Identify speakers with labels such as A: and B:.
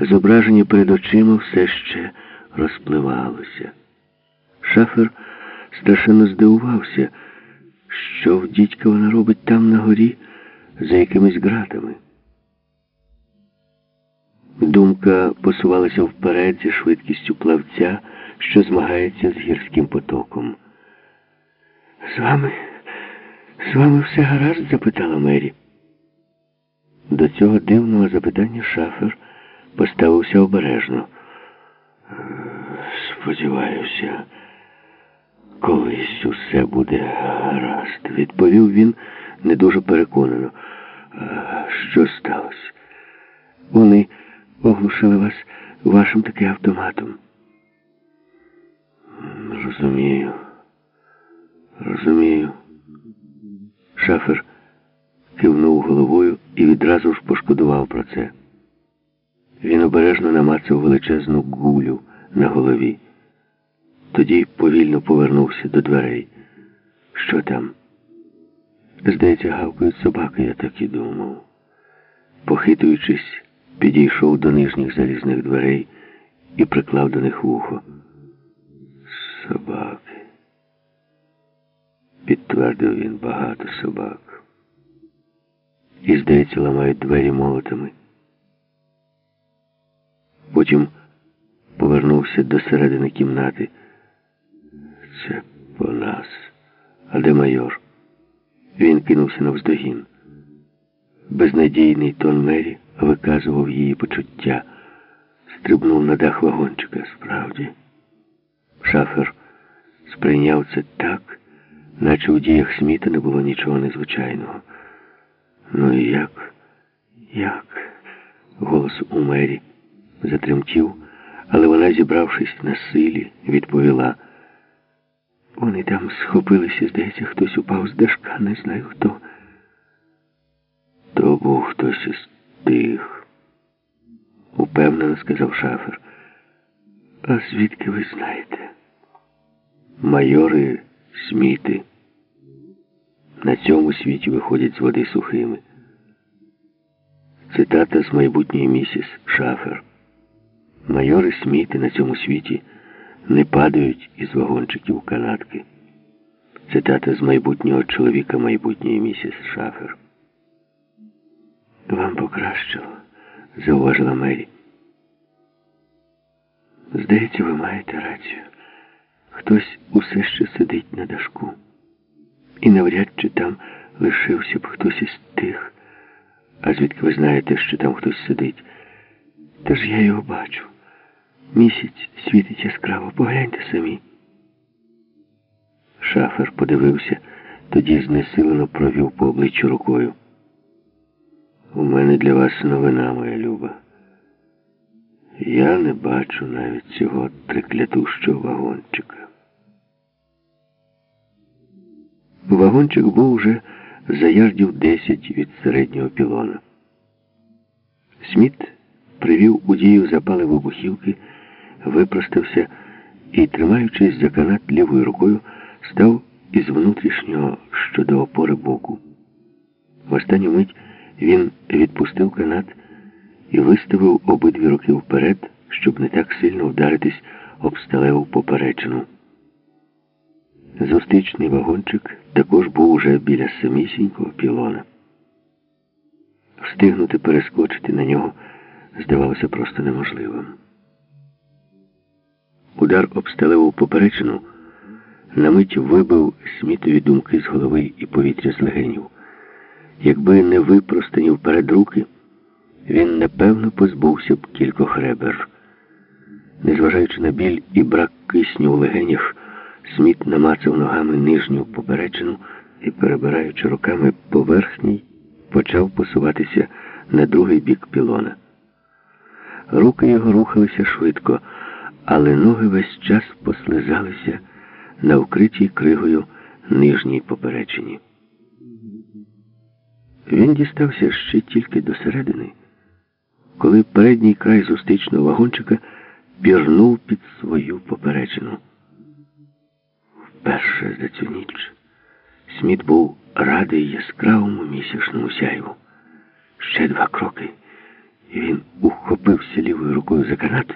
A: Зображення перед очима все ще розпливалося. Шафер страшенно здивувався, що в дідька вона робить там на горі за якимись ґратами. Думка посувалася вперед зі швидкістю плавця, що змагається з гірським потоком. З вами, з вами все гаразд? запитала Мері. До цього дивного запитання шафер поставився обережно. Сподіваюся, колись усе буде гаразд, відповів він не дуже переконано. Що сталося? Вони оглушили вас вашим таки автоматом. Розумію. Розумію. Шафер кивнув головою і відразу ж пошкодував про це. Він обережно намацав величезну гулю на голові. Тоді повільно повернувся до дверей. Що там? Здається, гавкають собаки, я так і думав. Похитуючись, підійшов до нижніх залізних дверей і приклав до них вухо. Собаки. Підтвердив він багато собак. І, здається, ламають двері молотами. Потім повернувся до середини кімнати. Це по нас. А де майор? Він кинувся навздогін. Безнадійний тон Мері виказував її почуття. Стрибнув на дах вагончика справді. Шафер сприйняв це так, наче у діях Сміта не було нічого незвичайного. Ну і як? Як? Голос у Мері затремтів, але вона, зібравшись на силі, відповіла. Вони там схопилися, здається, хтось упав з дашка, не знаю хто. То був хтось із тих, упевнено сказав шафер. А звідки ви знаєте? Майори сміти на цьому світі виходять з води сухими. Цитата з майбутньої місіс Шафер. Майори сміти на цьому світі не падають із вагончиків канатки. Цитата з майбутнього чоловіка майбутньої місіс Шафер. Вам покращило, зауважила Мері. Здається, ви маєте рацію. Хтось усе ще сидить на дашку. І навряд чи там лишився б хтось із тих. А звідки ви знаєте, що там хтось сидить? Та ж я його бачу. Місяць світить яскраво, погляньте самі. Шафер подивився, тоді знесилено провів по обличчю рукою. У мене для вас новина, моя люба. Я не бачу навіть цього триклятущого вагончика. Вагончик був уже за ярдів десять від середнього пілона. Сміт привів у дію запали вибухівки, випростався і, тримаючись за канат лівою рукою, став із внутрішнього щодо опори боку. В останню мить він відпустив канат і виставив обидві руки вперед, щоб не так сильно вдаритись об сталеву поперечину. Зустрічний вагончик також був уже біля самісінького пілона. Встигнути перескочити на нього здавалося просто неможливим. Удар об сталеву поперечину на мить вибив смітові думки з голови і повітря з легенів. Якби не випростані вперед руки, він напевно позбувся б кількох ребер. Незважаючи на біль і брак кисню у легенях, Сміт намацав ногами нижню поперечину і, перебираючи руками поверхній, почав посуватися на другий бік пілона. Руки його рухалися швидко, але ноги весь час послизалися на вкритій кригою нижній поперечині. Він дістався ще тільки до середини, коли передній край зустрічного вагончика пірнув під свою поперечину. Вперше за цю ніч Сміт був радий яскравому місячному сяйву. Ще два кроки, І він ухопився лівою рукою за канат.